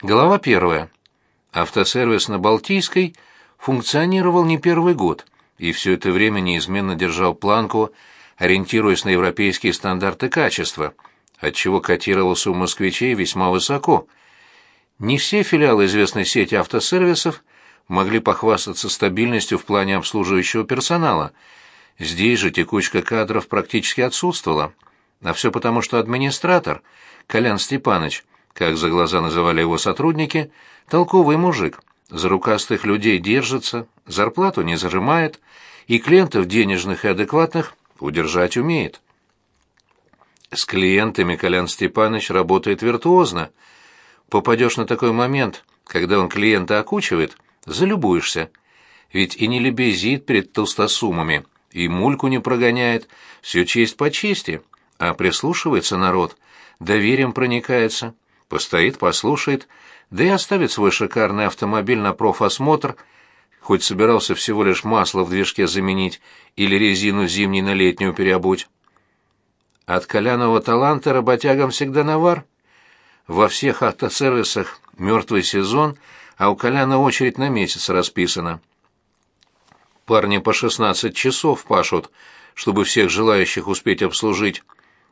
Глава первая. Автосервис на Балтийской функционировал не первый год и все это время неизменно держал планку, ориентируясь на европейские стандарты качества, отчего котировался у москвичей весьма высоко. Не все филиалы известной сети автосервисов могли похвастаться стабильностью в плане обслуживающего персонала. Здесь же текучка кадров практически отсутствовала. А все потому, что администратор, Колян Степанович, как за глаза называли его сотрудники, толковый мужик, за рукастых людей держится, зарплату не зажимает, и клиентов денежных и адекватных удержать умеет. С клиентами Колян Степанович работает виртуозно. Попадешь на такой момент, когда он клиента окучивает, залюбуешься. Ведь и не лебезит перед толстосумами, и мульку не прогоняет, все честь по чести, а прислушивается народ, доверием проникается. Постоит, послушает, да и оставит свой шикарный автомобиль на профосмотр, хоть собирался всего лишь масло в движке заменить или резину зимней на летнюю переобуть. От Коляного таланта работягам всегда навар. Во всех автосервисах мертвый сезон, а у Коляна очередь на месяц расписана. Парни по 16 часов пашут, чтобы всех желающих успеть обслужить.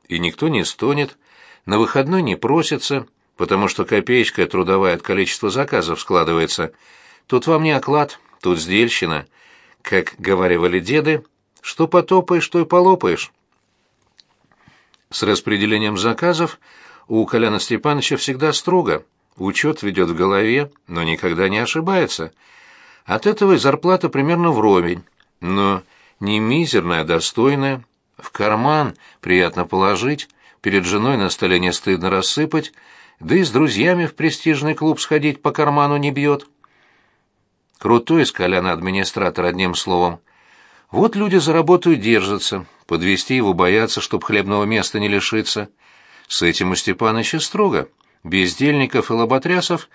И никто не стонет, на выходной не просится, потому что копеечка трудовая от количества заказов складывается. Тут вам не оклад, тут сдельщина. Как говаривали деды, что потопаешь, то и полопаешь. С распределением заказов у Коляна Степановича всегда строго. Учет ведет в голове, но никогда не ошибается. От этого и зарплата примерно вровень, но не мизерная, а достойная. В карман приятно положить, перед женой на столе не стыдно рассыпать — да и с друзьями в престижный клуб сходить по карману не бьет. Крутой из Коляна администратор, одним словом. Вот люди за работу и держатся, подвести его боятся, чтоб хлебного места не лишиться. С этим у Степаныча строго. Бездельников и лоботрясов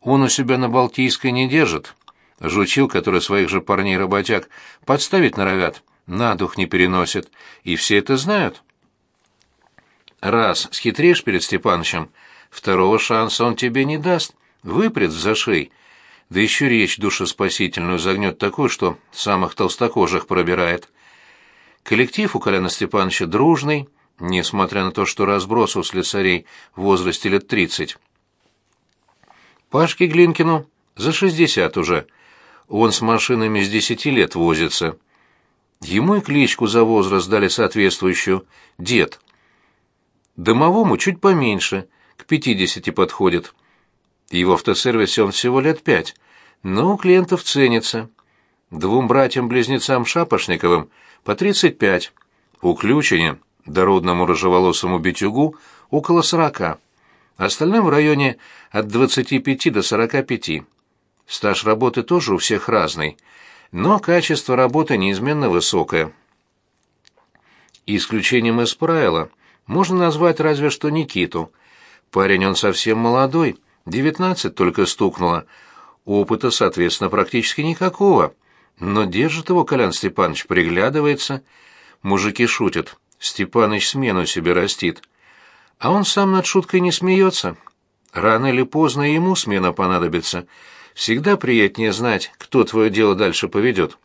он у себя на Балтийской не держит. Жучил, который своих же парней-работяг подставить норовят, на дух не переносит, и все это знают. Раз схитришь перед Степанычем — Второго шанса он тебе не даст, выпрет за зашей. Да еще речь душеспасительную загнет такую, что самых толстокожих пробирает. Коллектив у Коляна Степановича дружный, несмотря на то, что разброс у слесарей в возрасте лет тридцать. Пашке Глинкину за шестьдесят уже. Он с машинами с десяти лет возится. Ему и кличку за возраст дали соответствующую «Дед». Домовому чуть поменьше — к 50 подходит. Его в автосервисе он всего лет пять, но у клиентов ценится. Двум братьям-близнецам Шапошниковым по 35, у Ключине, дородному рыжеволосому битюгу, около 40, остальным в районе от 25 до 45. Стаж работы тоже у всех разный, но качество работы неизменно высокое. Исключением из правила можно назвать разве что Никиту – Парень он совсем молодой, девятнадцать только стукнуло. Опыта, соответственно, практически никакого. Но держит его Колян Степанович, приглядывается. Мужики шутят. Степаныч смену себе растит. А он сам над шуткой не смеется. Рано или поздно ему смена понадобится. Всегда приятнее знать, кто твое дело дальше поведет.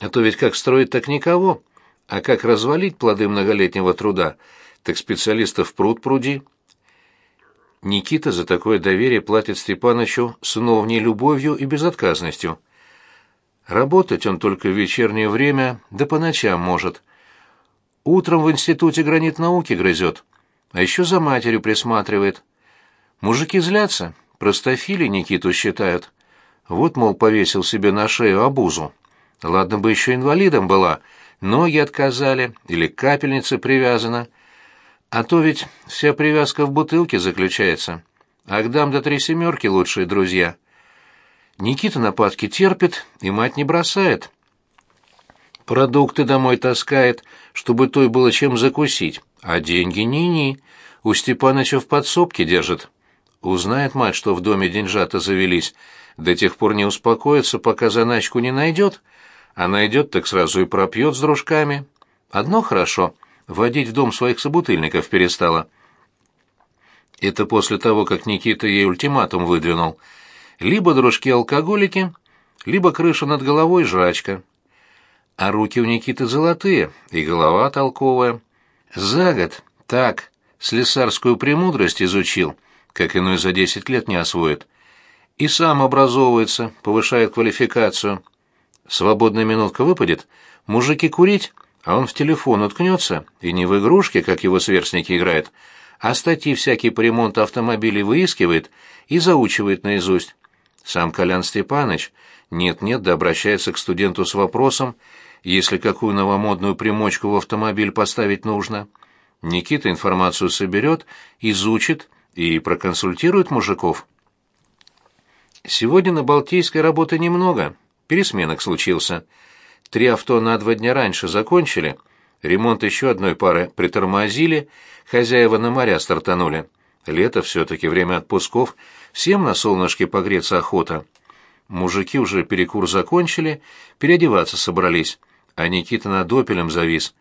А то ведь как строить, так никого. А как развалить плоды многолетнего труда — так специалистов пруд-пруди. Никита за такое доверие платит Степанычу сыновней любовью и безотказностью. Работать он только в вечернее время, да по ночам может. Утром в институте гранит науки грызет, а еще за матерью присматривает. Мужики злятся, простофили Никиту считают. Вот, мол, повесил себе на шею обузу. Ладно бы еще инвалидом была, ноги отказали или капельница привязана — а то ведь вся привязка в бутылке заключается. Агдам до три семерки лучшие друзья. Никита нападки терпит и мать не бросает. Продукты домой таскает, чтобы той было чем закусить, а деньги ни-ни. У Степаныча в подсобке держит. Узнает мать, что в доме деньжата завелись, до тех пор не успокоится, пока заначку не найдет, а найдет, так сразу и пропьет с дружками. Одно хорошо — водить в дом своих собутыльников перестала. Это после того, как Никита ей ультиматум выдвинул. Либо дружки-алкоголики, либо крыша над головой жрачка. А руки у Никиты золотые, и голова толковая. За год так слесарскую премудрость изучил, как иной за десять лет не освоит. И сам образовывается, повышает квалификацию. Свободная минутка выпадет, мужики курить — а он в телефон уткнется, и не в игрушки, как его сверстники играют, а статьи всякие по ремонту автомобилей выискивает и заучивает наизусть. Сам Колян Степаныч нет-нет да обращается к студенту с вопросом, если какую новомодную примочку в автомобиль поставить нужно. Никита информацию соберет, изучит и проконсультирует мужиков. Сегодня на Балтийской работы немного, пересменок случился. Три авто на два дня раньше закончили, ремонт еще одной пары притормозили, хозяева на моря стартанули. Лето все-таки время отпусков, всем на солнышке погреться охота. Мужики уже перекур закончили, переодеваться собрались, а Никита над опелем завис.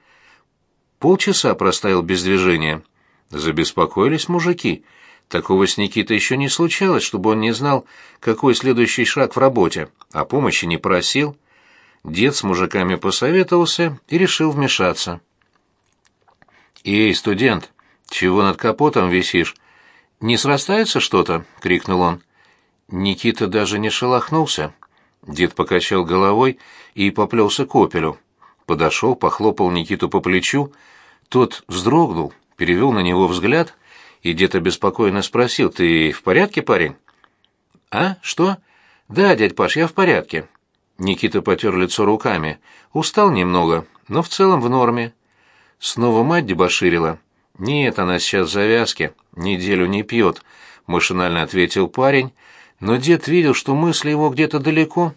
Полчаса простоял без движения. Забеспокоились мужики. Такого с Никитой еще не случалось, чтобы он не знал, какой следующий шаг в работе, а помощи не просил. Дед с мужиками посоветовался и решил вмешаться. «Эй, студент, чего над капотом висишь? Не срастается что-то?» — крикнул он. Никита даже не шелохнулся. Дед покачал головой и поплелся к опелю. Подошел, похлопал Никиту по плечу. Тот вздрогнул, перевел на него взгляд, и дед обеспокоенно спросил, «Ты в порядке, парень?» «А, что?» «Да, дядь Паш, я в порядке. Никита потер лицо руками. Устал немного, но в целом в норме. Снова мать дебоширила. «Нет, она сейчас в завязке, неделю не пьет», — машинально ответил парень, но дед видел, что мысли его где-то далеко.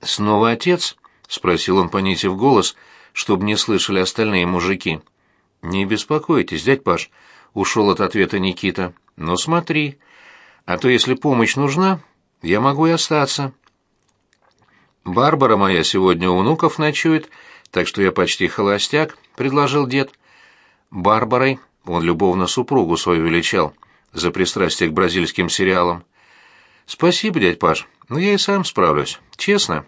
«Снова отец?» — спросил он, понизив голос, чтобы не слышали остальные мужики. «Не беспокойтесь, дядь Паш», — ушел от ответа Никита. «Но смотри, а то если помощь нужна, я могу и остаться». Барбара моя сегодня у внуков ночует, так что я почти холостяк, предложил дед. Барбарой он любовно супругу свою величал за пристрастие к бразильским сериалам. Спасибо, дядь Паш, но я и сам справлюсь, честно.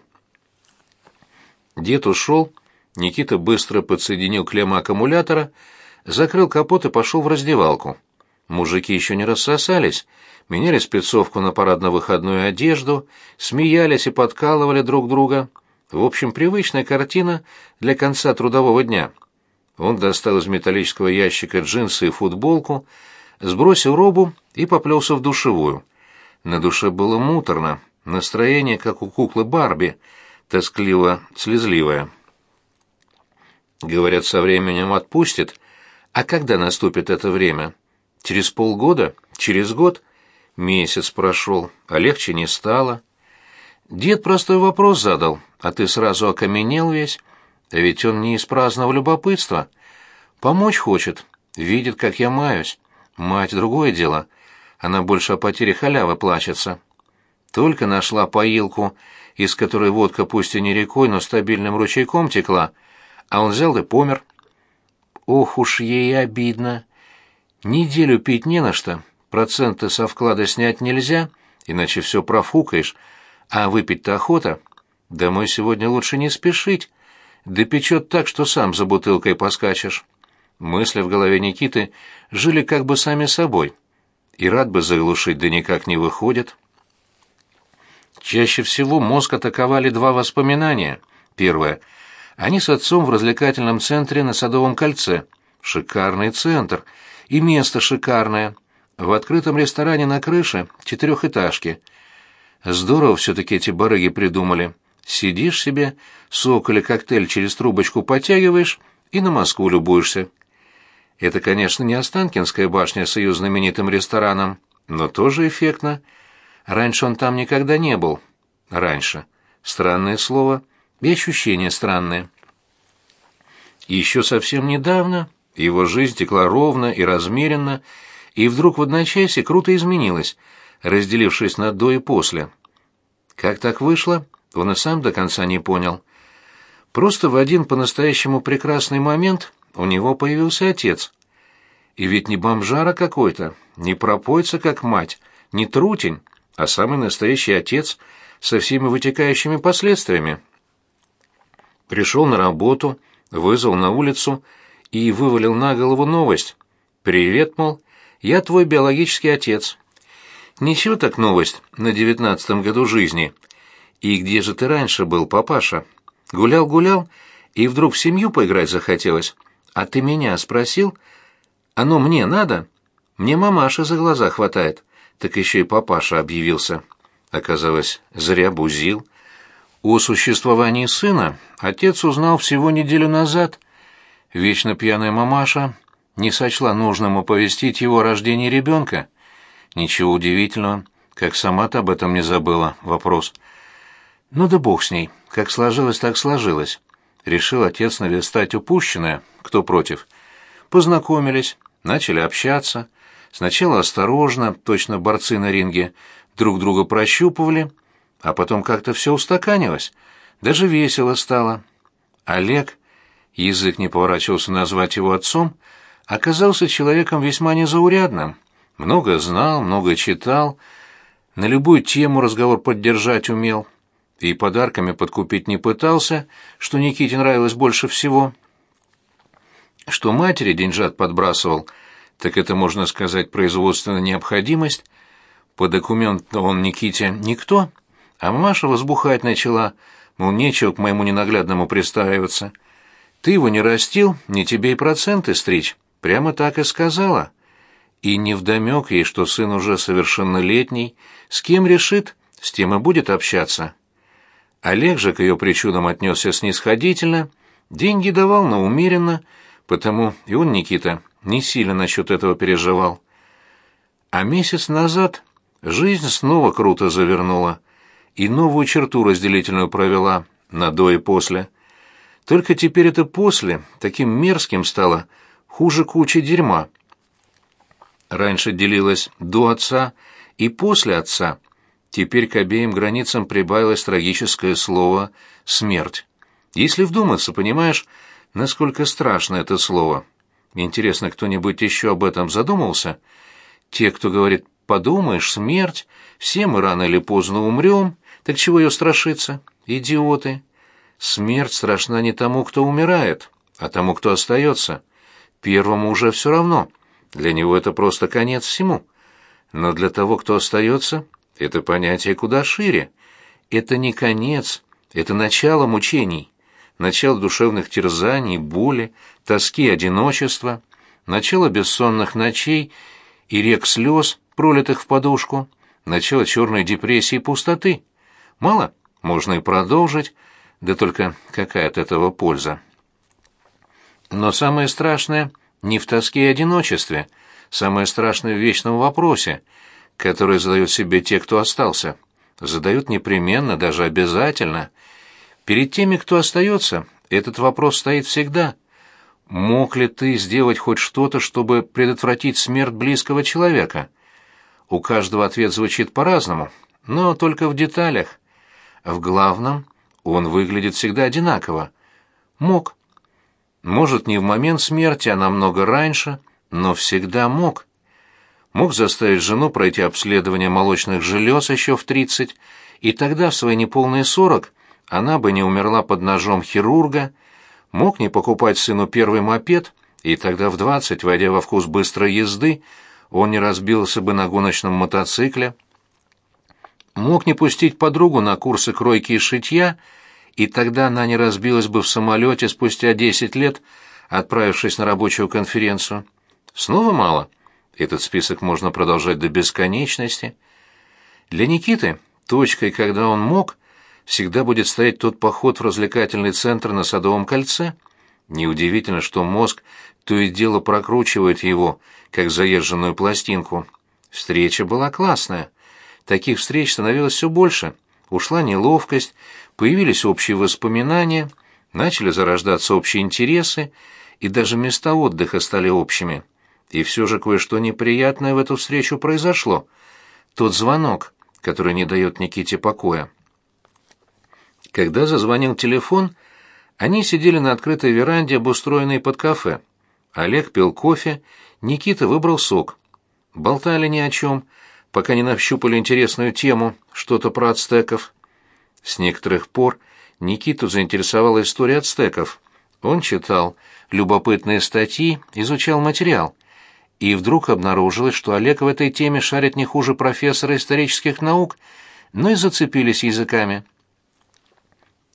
Дед ушел, Никита быстро подсоединил клемму аккумулятора, закрыл капот и пошел в раздевалку. Мужики еще не рассосались, меняли спецовку на парадно-выходную одежду, смеялись и подкалывали друг друга. В общем, привычная картина для конца трудового дня. Он достал из металлического ящика джинсы и футболку, сбросил робу и поплелся в душевую. На душе было муторно, настроение, как у куклы Барби, тоскливо-слезливое. Говорят, со временем отпустит. А когда наступит это время? Через полгода? Через год? Месяц прошел, а легче не стало. Дед простой вопрос задал, а ты сразу окаменел весь. Ведь он не из праздного любопытства. Помочь хочет, видит, как я маюсь. Мать — другое дело. Она больше о потере халявы плачется. Только нашла поилку, из которой водка пусть и не рекой, но стабильным ручейком текла, а он взял и помер. Ох уж ей обидно. Неделю пить не на что, проценты со вклада снять нельзя, иначе все профукаешь, а выпить-то охота. Домой сегодня лучше не спешить, да печет так, что сам за бутылкой поскачешь. Мысли в голове Никиты жили как бы сами собой, и рад бы заглушить, да никак не выходит. Чаще всего мозг атаковали два воспоминания. Первое. Они с отцом в развлекательном центре на Садовом кольце. Шикарный центр. И место шикарное в открытом ресторане на крыше четырехэтажки. Здорово все-таки эти барыги придумали. Сидишь себе, сок или коктейль через трубочку подтягиваешь и на Москву любуешься. Это, конечно, не Останкинская башня с ее знаменитым рестораном, но тоже эффектно. Раньше он там никогда не был. Раньше. Странное слово и ощущения странные. Еще совсем недавно его жизнь текла ровно и размеренно, и вдруг в одночасье круто изменилась, разделившись на «до» и «после». Как так вышло, он и сам до конца не понял. Просто в один по-настоящему прекрасный момент у него появился отец. И ведь не бомжара какой-то, не пропойца как мать, не трутень, а самый настоящий отец со всеми вытекающими последствиями. Пришел на работу, вызвал на улицу и вывалил на голову новость. «Привет, мол, я твой биологический отец. Ничего так новость на девятнадцатом году жизни. И где же ты раньше был, папаша? Гулял-гулял, и вдруг в семью поиграть захотелось. А ты меня спросил? Оно мне надо? Мне мамаша за глаза хватает. Так еще и папаша объявился. Оказалось, зря бузил. О существовании сына отец узнал всего неделю назад. Вечно пьяная мамаша не сочла нужным оповестить его о рождении ребенка. Ничего удивительного, как сама-то об этом не забыла, вопрос. Ну да бог с ней, как сложилось, так сложилось. Решил отец навестать упущенное, кто против. Познакомились, начали общаться. Сначала осторожно, точно борцы на ринге, друг друга прощупывали, а потом как-то все устаканилось, даже весело стало. Олег, язык не поворачивался назвать его отцом, оказался человеком весьма незаурядным. Много знал, много читал, на любую тему разговор поддержать умел. И подарками подкупить не пытался, что Никите нравилось больше всего. Что матери деньжат подбрасывал, так это, можно сказать, производственная необходимость. По документу он Никите никто, а Маша возбухать начала, мол, нечего к моему ненаглядному пристраиваться. Ты его не растил, не тебе и проценты стричь. Прямо так и сказала. И невдомек ей, что сын уже совершеннолетний, с кем решит, с тем и будет общаться. Олег же к ее причудам отнесся снисходительно, деньги давал, но умеренно, потому и он, Никита, не сильно насчет этого переживал. А месяц назад жизнь снова круто завернула и новую черту разделительную провела на «до» и «после». Только теперь это «после» таким мерзким стало – хуже кучи дерьма. Раньше делилось до отца и после отца. Теперь к обеим границам прибавилось трагическое слово «смерть». Если вдуматься, понимаешь, насколько страшно это слово. Интересно, кто-нибудь еще об этом задумался? Те, кто говорит «подумаешь, смерть», все мы рано или поздно умрем, так чего ее страшиться? Идиоты! Смерть страшна не тому, кто умирает, а тому, кто остается. Первому уже все равно. Для него это просто конец всему. Но для того, кто остается, это понятие куда шире. Это не конец, это начало мучений, начало душевных терзаний, боли, тоски, одиночества, начало бессонных ночей и рек слез, пролитых в подушку, начало черной депрессии и пустоты. Мало? Можно и продолжить, да только какая от этого польза? Но самое страшное не в тоске и одиночестве, самое страшное в вечном вопросе, который задают себе те, кто остался. Задают непременно, даже обязательно. Перед теми, кто остается, этот вопрос стоит всегда. Мог ли ты сделать хоть что-то, чтобы предотвратить смерть близкого человека? У каждого ответ звучит по-разному, но только в деталях. В главном он выглядит всегда одинаково. Мог. Может, не в момент смерти, а намного раньше, но всегда мог. Мог заставить жену пройти обследование молочных желез еще в 30, и тогда, в свои неполные 40, она бы не умерла под ножом хирурга, мог не покупать сыну первый мопед, и тогда в 20, войдя во вкус быстрой езды, он не разбился бы на гоночном мотоцикле. Мог не пустить подругу на курсы кройки и шитья, и тогда она не разбилась бы в самолете спустя 10 лет, отправившись на рабочую конференцию. Снова мало. Этот список можно продолжать до бесконечности. Для Никиты точкой, когда он мог, всегда будет стоять тот поход в развлекательный центр на Садовом кольце. Неудивительно, что мозг то и дело прокручивает его, как заезженную пластинку. Встреча была классная. Таких встреч становилось все больше. Ушла неловкость, Появились общие воспоминания, начали зарождаться общие интересы, и даже места отдыха стали общими. И все же кое-что неприятное в эту встречу произошло. Тот звонок, который не дает Никите покоя. Когда зазвонил телефон, они сидели на открытой веранде, обустроенной под кафе. Олег пил кофе, Никита выбрал сок. Болтали ни о чем, пока не нащупали интересную тему, что-то про ацтеков. С некоторых пор Никиту заинтересовала история ацтеков. Он читал любопытные статьи, изучал материал. И вдруг обнаружилось, что Олег в этой теме шарит не хуже профессора исторических наук, но и зацепились языками.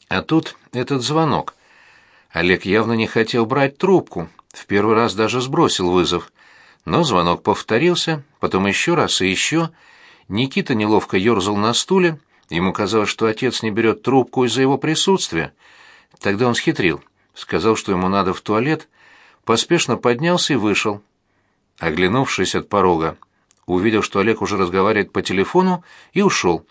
А тут этот звонок. Олег явно не хотел брать трубку, в первый раз даже сбросил вызов. Но звонок повторился, потом еще раз и еще. Никита неловко ерзал на стуле, Ему казалось, что отец не берет трубку из-за его присутствия. Тогда он схитрил, сказал, что ему надо в туалет, поспешно поднялся и вышел. Оглянувшись от порога, увидел, что Олег уже разговаривает по телефону, и ушел.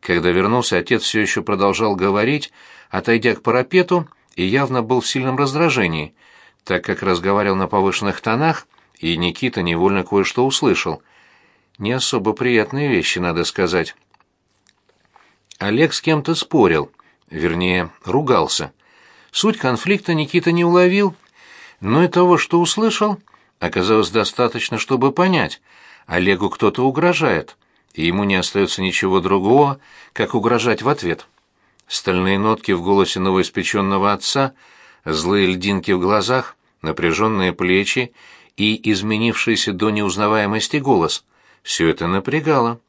Когда вернулся, отец все еще продолжал говорить, отойдя к парапету, и явно был в сильном раздражении, так как разговаривал на повышенных тонах, и Никита невольно кое-что услышал. Не особо приятные вещи, надо сказать. Олег с кем-то спорил, вернее, ругался. Суть конфликта Никита не уловил, но и того, что услышал, оказалось достаточно, чтобы понять. Олегу кто-то угрожает, и ему не остается ничего другого, как угрожать в ответ. Стальные нотки в голосе новоиспеченного отца, злые льдинки в глазах, напряженные плечи и изменившийся до неузнаваемости голос — все это напрягало.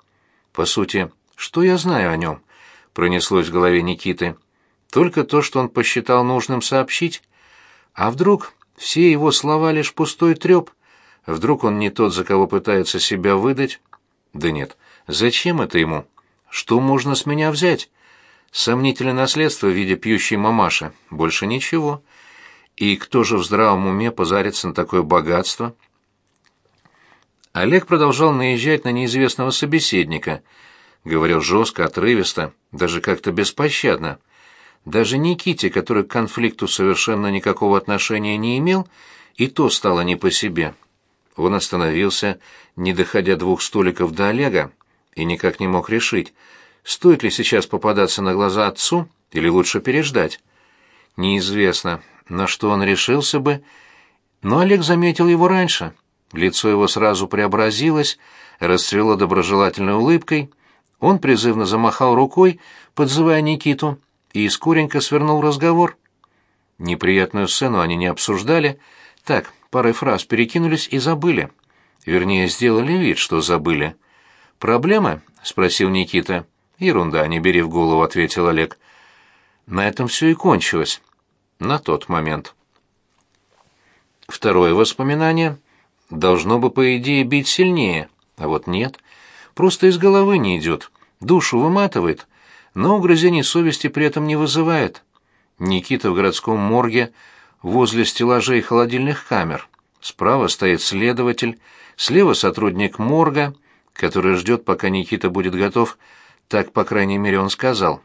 По сути, что я знаю о нем? пронеслось в голове Никиты. Только то, что он посчитал нужным сообщить. А вдруг все его слова лишь пустой треп? Вдруг он не тот, за кого пытается себя выдать? Да нет, зачем это ему? Что можно с меня взять? Сомнительное наследство в виде пьющей мамаши, больше ничего. И кто же в здравом уме позарится на такое богатство? Олег продолжал наезжать на неизвестного собеседника — говорил жестко, отрывисто, даже как-то беспощадно. Даже Никите, который к конфликту совершенно никакого отношения не имел, и то стало не по себе. Он остановился, не доходя двух столиков до Олега, и никак не мог решить, стоит ли сейчас попадаться на глаза отцу или лучше переждать. Неизвестно, на что он решился бы, но Олег заметил его раньше. Лицо его сразу преобразилось, расцвело доброжелательной улыбкой — он призывно замахал рукой, подзывая Никиту, и скоренько свернул разговор. Неприятную сцену они не обсуждали, так, парой фраз перекинулись и забыли. Вернее, сделали вид, что забыли. «Проблема?» — спросил Никита. «Ерунда, не бери в голову», — ответил Олег. На этом все и кончилось. На тот момент. Второе воспоминание должно бы, по идее, бить сильнее, а вот нет. Просто из головы не идет душу выматывает, но угрызений совести при этом не вызывает. Никита в городском морге возле стеллажей холодильных камер. Справа стоит следователь, слева сотрудник морга, который ждет, пока Никита будет готов, так, по крайней мере, он сказал.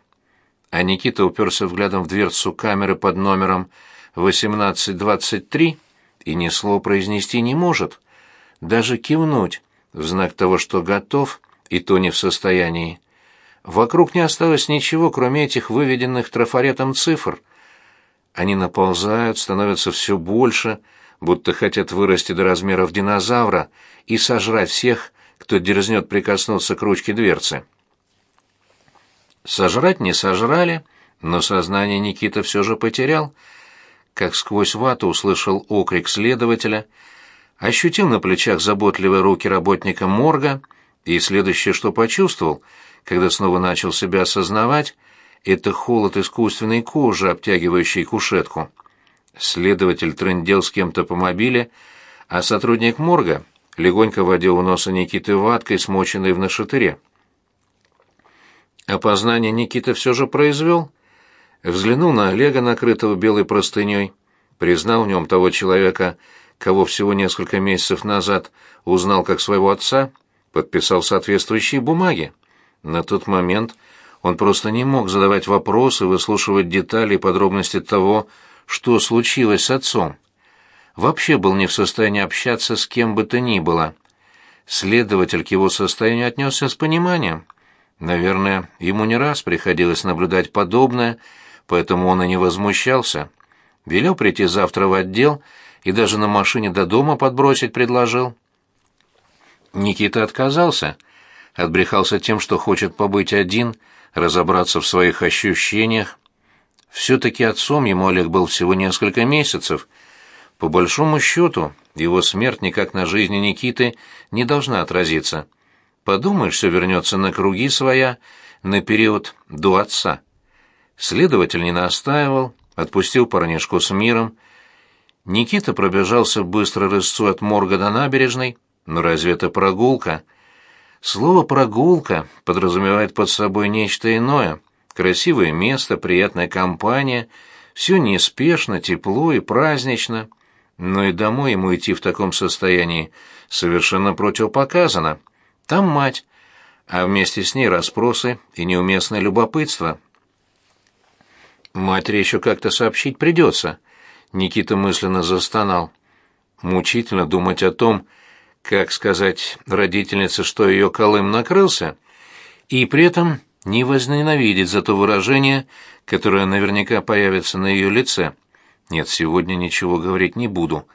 А Никита уперся взглядом в дверцу камеры под номером 1823 и ни слова произнести не может, даже кивнуть в знак того, что готов, и то не в состоянии. Вокруг не осталось ничего, кроме этих выведенных трафаретом цифр. Они наползают, становятся все больше, будто хотят вырасти до размеров динозавра и сожрать всех, кто дерзнет прикоснуться к ручке дверцы. Сожрать не сожрали, но сознание Никита все же потерял. Как сквозь вату услышал окрик следователя, ощутил на плечах заботливые руки работника морга — и следующее, что почувствовал, когда снова начал себя осознавать, это холод искусственной кожи, обтягивающей кушетку. Следователь трындел с кем-то по мобиле, а сотрудник морга легонько водил у носа Никиты ваткой, смоченной в нашатыре. Опознание Никита все же произвел. Взглянул на Олега, накрытого белой простыней, признал в нем того человека, кого всего несколько месяцев назад узнал как своего отца, подписал соответствующие бумаги. На тот момент он просто не мог задавать вопросы, выслушивать детали и подробности того, что случилось с отцом. Вообще был не в состоянии общаться с кем бы то ни было. Следователь к его состоянию отнесся с пониманием. Наверное, ему не раз приходилось наблюдать подобное, поэтому он и не возмущался. Велел прийти завтра в отдел и даже на машине до дома подбросить предложил. Никита отказался, отбрехался тем, что хочет побыть один, разобраться в своих ощущениях. Все-таки отцом ему Олег был всего несколько месяцев. По большому счету, его смерть никак на жизни Никиты не должна отразиться. Подумаешь, все вернется на круги своя, на период до отца. Следователь не настаивал, отпустил парнишку с миром. Никита пробежался быстро рысцу от морга до набережной, но разве это прогулка? Слово «прогулка» подразумевает под собой нечто иное. Красивое место, приятная компания, все неспешно, тепло и празднично. Но и домой ему идти в таком состоянии совершенно противопоказано. Там мать, а вместе с ней расспросы и неуместное любопытство. Матери еще как-то сообщить придется. Никита мысленно застонал. Мучительно думать о том, что как сказать родительнице, что ее колым накрылся, и при этом не возненавидеть за то выражение, которое наверняка появится на ее лице. «Нет, сегодня ничего говорить не буду».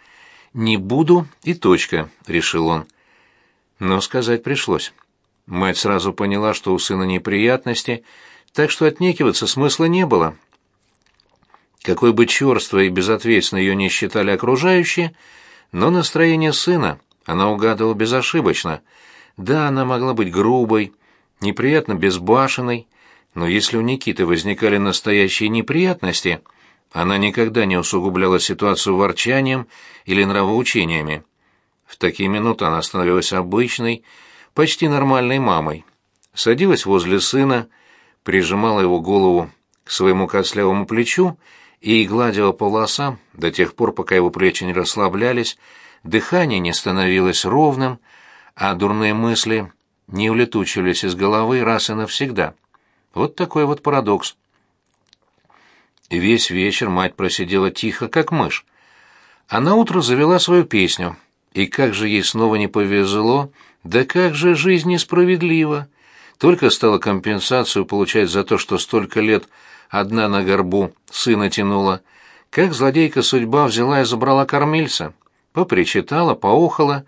«Не буду и точка», — решил он. Но сказать пришлось. Мать сразу поняла, что у сына неприятности, так что отнекиваться смысла не было. Какой бы черствой и безответственно ее не считали окружающие, но настроение сына она угадывала безошибочно. Да, она могла быть грубой, неприятно безбашенной, но если у Никиты возникали настоящие неприятности, она никогда не усугубляла ситуацию ворчанием или нравоучениями. В такие минуты она становилась обычной, почти нормальной мамой. Садилась возле сына, прижимала его голову к своему костлявому плечу и гладила по волосам до тех пор, пока его плечи не расслаблялись, Дыхание не становилось ровным, а дурные мысли не улетучивались из головы раз и навсегда. Вот такой вот парадокс. Весь вечер мать просидела тихо, как мышь. А на утро завела свою песню. И как же ей снова не повезло, да как же жизнь несправедлива. Только стала компенсацию получать за то, что столько лет одна на горбу сына тянула, как злодейка судьба взяла и забрала кормильца попричитала, поохала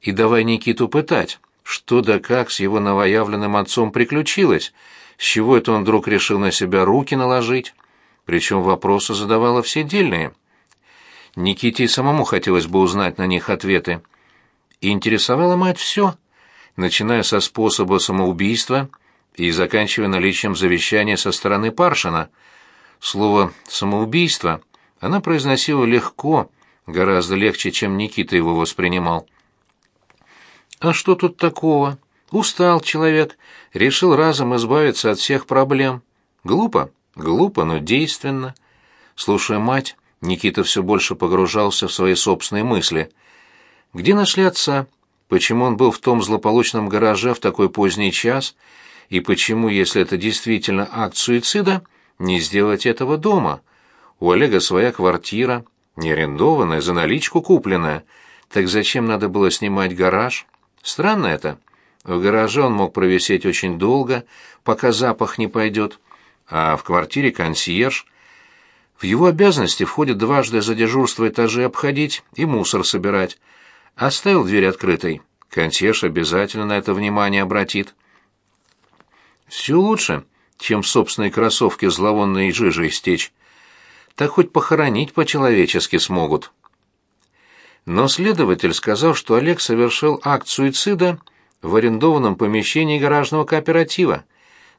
и давай Никиту пытать, что да как с его новоявленным отцом приключилось, с чего это он вдруг решил на себя руки наложить. Причем вопросы задавала все дельные. Никите и самому хотелось бы узнать на них ответы. И интересовала мать все, начиная со способа самоубийства и заканчивая наличием завещания со стороны Паршина. Слово «самоубийство» она произносила легко, гораздо легче, чем Никита его воспринимал. А что тут такого? Устал человек, решил разом избавиться от всех проблем. Глупо? Глупо, но действенно. Слушая мать, Никита все больше погружался в свои собственные мысли. Где нашли отца? Почему он был в том злополучном гараже в такой поздний час? И почему, если это действительно акт суицида, не сделать этого дома? У Олега своя квартира, не арендованная, за наличку купленная. Так зачем надо было снимать гараж? Странно это. В гараже он мог провисеть очень долго, пока запах не пойдет. А в квартире консьерж. В его обязанности входит дважды за дежурство этажи обходить и мусор собирать. Оставил дверь открытой. Консьерж обязательно на это внимание обратит. Все лучше, чем собственные кроссовки зловонной жижей стечь так хоть похоронить по-человечески смогут. Но следователь сказал, что Олег совершил акт суицида в арендованном помещении гаражного кооператива.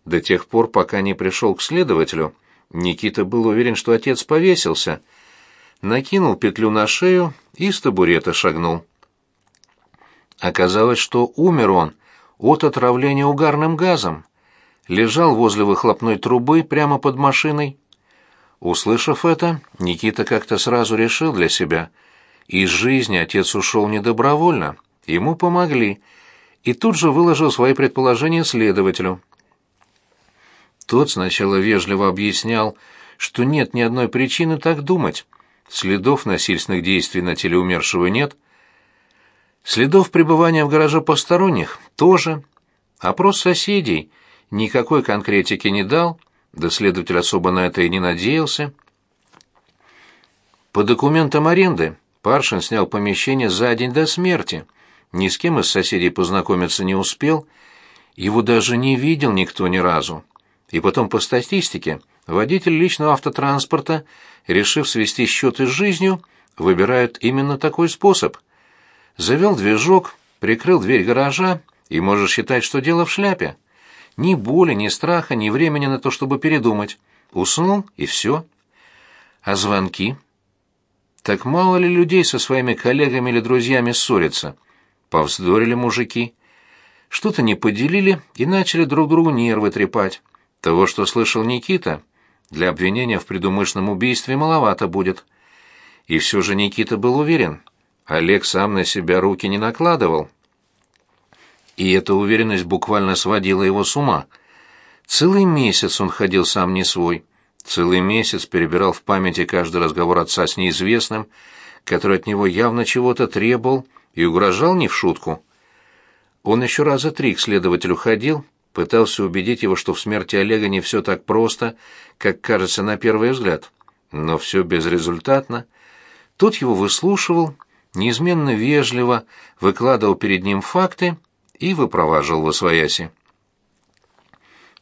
До тех пор, пока не пришел к следователю, Никита был уверен, что отец повесился. Накинул петлю на шею и с табурета шагнул. Оказалось, что умер он от отравления угарным газом. Лежал возле выхлопной трубы прямо под машиной. Услышав это, Никита как-то сразу решил для себя. Из жизни отец ушел недобровольно, ему помогли, и тут же выложил свои предположения следователю. Тот сначала вежливо объяснял, что нет ни одной причины так думать. Следов насильственных действий на теле умершего нет. Следов пребывания в гараже посторонних тоже. Опрос соседей никакой конкретики не дал – да следователь особо на это и не надеялся. По документам аренды Паршин снял помещение за день до смерти. Ни с кем из соседей познакомиться не успел. Его даже не видел никто ни разу. И потом, по статистике, водитель личного автотранспорта, решив свести счеты с жизнью, выбирает именно такой способ. Завел движок, прикрыл дверь гаража, и можешь считать, что дело в шляпе. Ни боли, ни страха, ни времени на то, чтобы передумать. Уснул, и все. А звонки? Так мало ли людей со своими коллегами или друзьями ссорятся? Повздорили мужики. Что-то не поделили и начали друг другу нервы трепать. Того, что слышал Никита, для обвинения в предумышленном убийстве маловато будет. И все же Никита был уверен. Олег сам на себя руки не накладывал и эта уверенность буквально сводила его с ума. Целый месяц он ходил сам не свой. Целый месяц перебирал в памяти каждый разговор отца с неизвестным, который от него явно чего-то требовал и угрожал не в шутку. Он еще раза три к следователю ходил, пытался убедить его, что в смерти Олега не все так просто, как кажется на первый взгляд, но все безрезультатно. Тот его выслушивал, неизменно вежливо выкладывал перед ним факты — и выпроваживал во свояси.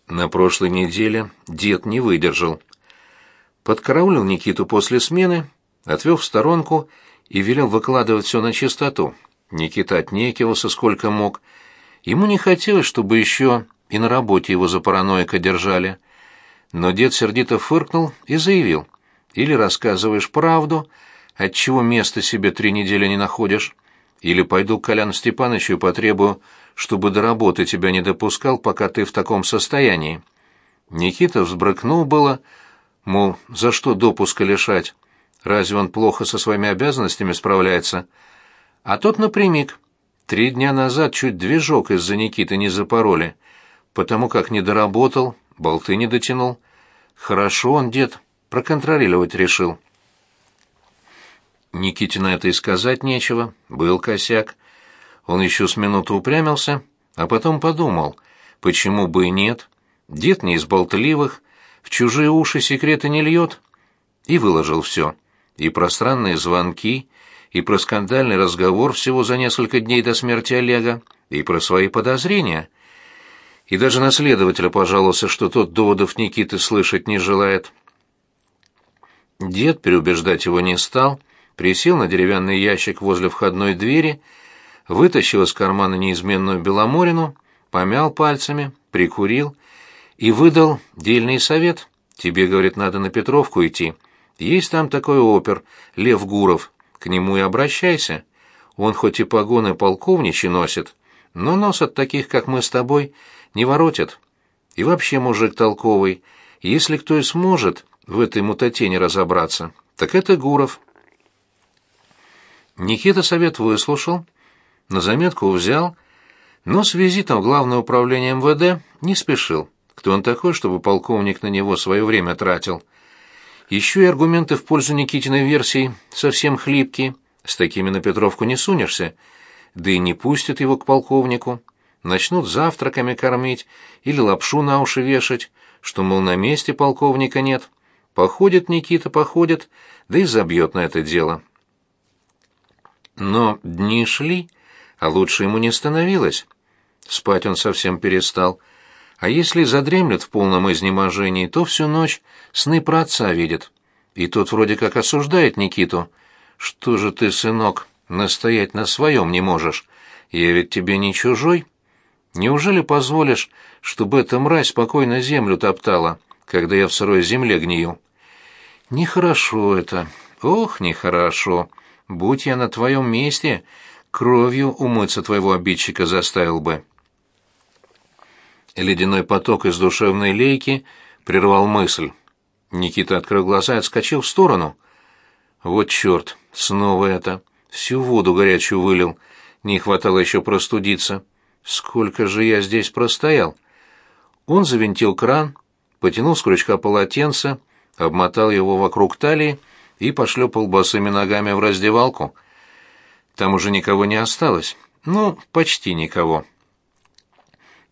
На прошлой неделе дед не выдержал. Подкараулил Никиту после смены, отвел в сторонку и велел выкладывать все на чистоту. Никита отнекивался сколько мог. Ему не хотелось, чтобы еще и на работе его за параноика держали. Но дед сердито фыркнул и заявил. «Или рассказываешь правду, отчего места себе три недели не находишь, или пойду к Коляну Степановичу и потребую, чтобы до работы тебя не допускал, пока ты в таком состоянии». Никита взбрыкнул было, мол, за что допуска лишать? Разве он плохо со своими обязанностями справляется? А тот напрямик. Три дня назад чуть движок из-за Никиты не запороли, потому как не доработал, болты не дотянул. Хорошо он, дед, проконтролировать решил. Никите на это и сказать нечего, был косяк. Он еще с минуту упрямился, а потом подумал, почему бы и нет. Дед не из болтливых, в чужие уши секреты не льет. И выложил все. И про странные звонки, и про скандальный разговор всего за несколько дней до смерти Олега, и про свои подозрения. И даже на следователя пожаловался, что тот доводов Никиты слышать не желает. Дед переубеждать его не стал — присел на деревянный ящик возле входной двери, вытащил из кармана неизменную беломорину, помял пальцами, прикурил и выдал дельный совет. «Тебе, — говорит, — надо на Петровку идти. Есть там такой опер, Лев Гуров. К нему и обращайся. Он хоть и погоны полковничьи носит, но нос от таких, как мы с тобой, не воротит. И вообще мужик толковый. Если кто и сможет в этой мутатене разобраться, так это Гуров». Никита совет выслушал, на заметку взял, но с визитом в Главное управление МВД не спешил. Кто он такой, чтобы полковник на него свое время тратил? Еще и аргументы в пользу Никитиной версии совсем хлипкие, с такими на Петровку не сунешься, да и не пустят его к полковнику. Начнут завтраками кормить или лапшу на уши вешать, что, мол, на месте полковника нет. Походит Никита, походит, да и забьет на это дело. Но дни шли, а лучше ему не становилось. Спать он совсем перестал. А если задремлет в полном изнеможении, то всю ночь сны про отца видит. И тот вроде как осуждает Никиту. «Что же ты, сынок, настоять на своем не можешь? Я ведь тебе не чужой. Неужели позволишь, чтобы эта мразь спокойно землю топтала, когда я в сырой земле гнию?» «Нехорошо это. Ох, нехорошо!» будь я на твоем месте, кровью умыться твоего обидчика заставил бы. Ледяной поток из душевной лейки прервал мысль. Никита открыл глаза и отскочил в сторону. Вот черт, снова это. Всю воду горячую вылил. Не хватало еще простудиться. Сколько же я здесь простоял? Он завинтил кран, потянул с крючка полотенце, обмотал его вокруг талии и пошлепал босыми ногами в раздевалку. Там уже никого не осталось. Ну, почти никого.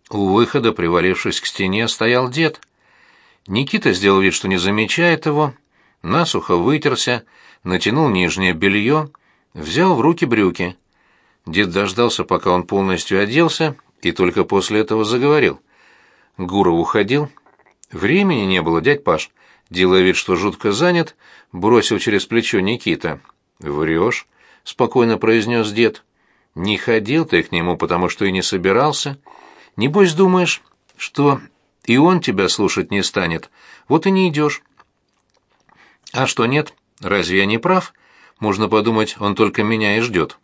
У выхода, привалившись к стене, стоял дед. Никита сделал вид, что не замечает его, насухо вытерся, натянул нижнее белье, взял в руки брюки. Дед дождался, пока он полностью оделся, и только после этого заговорил. Гуров уходил. Времени не было, дядь Паш делая вид, что жутко занят, бросил через плечо Никита. «Врешь», — спокойно произнес дед. «Не ходил ты к нему, потому что и не собирался. Небось думаешь, что и он тебя слушать не станет, вот и не идешь». «А что нет? Разве я не прав? Можно подумать, он только меня и ждет».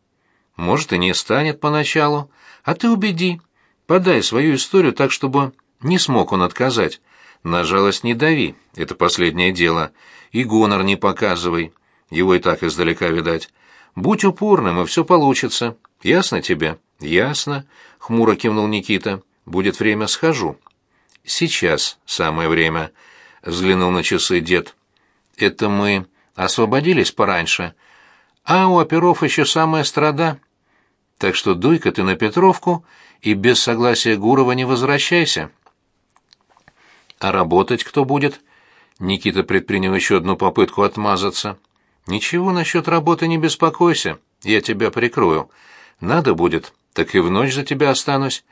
«Может, и не станет поначалу. А ты убеди. Подай свою историю так, чтобы не смог он отказать. На жалость не дави, это последнее дело, и гонор не показывай, его и так издалека видать. Будь упорным, и все получится. Ясно тебе? Ясно, хмуро кивнул Никита. Будет время, схожу. Сейчас самое время, взглянул на часы дед. Это мы освободились пораньше, а у оперов еще самая страда. Так что дуй-ка ты на Петровку и без согласия Гурова не возвращайся. А работать кто будет? Никита предпринял еще одну попытку отмазаться. Ничего насчет работы не беспокойся, я тебя прикрою. Надо будет, так и в ночь за тебя останусь.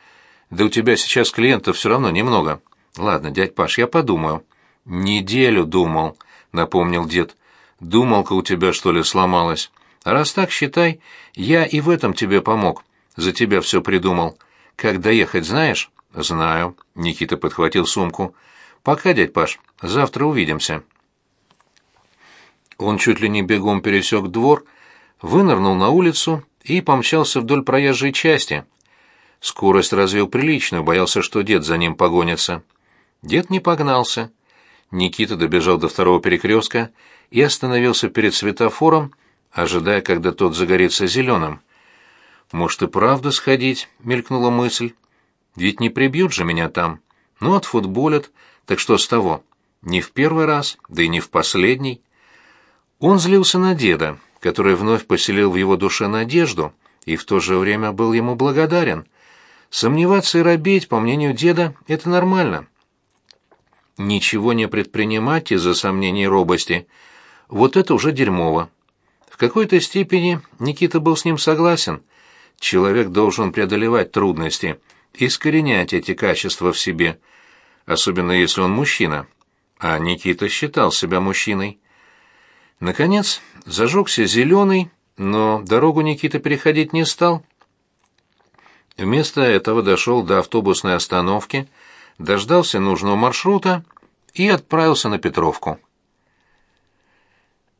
Да у тебя сейчас клиентов все равно немного. Ладно, дядь Паш, я подумаю. Неделю думал, напомнил дед. Думалка у тебя что ли сломалась? Раз так считай, я и в этом тебе помог. За тебя все придумал. Как доехать, знаешь? Знаю. Никита подхватил сумку. Пока, дядь Паш, завтра увидимся. Он чуть ли не бегом пересек двор, вынырнул на улицу и помчался вдоль проезжей части. Скорость развил приличную, боялся, что дед за ним погонится. Дед не погнался. Никита добежал до второго перекрестка и остановился перед светофором, ожидая, когда тот загорится зеленым. «Может, и правда сходить?» — мелькнула мысль. «Ведь не прибьют же меня там. Ну, отфутболят, так что с того? Не в первый раз, да и не в последний. Он злился на деда, который вновь поселил в его душе надежду и в то же время был ему благодарен. Сомневаться и робеть, по мнению деда, это нормально. Ничего не предпринимать из-за сомнений и робости – вот это уже дерьмово. В какой-то степени Никита был с ним согласен. Человек должен преодолевать трудности, искоренять эти качества в себе – особенно если он мужчина. А Никита считал себя мужчиной. Наконец, зажегся зеленый, но дорогу Никита переходить не стал. Вместо этого дошел до автобусной остановки, дождался нужного маршрута и отправился на Петровку.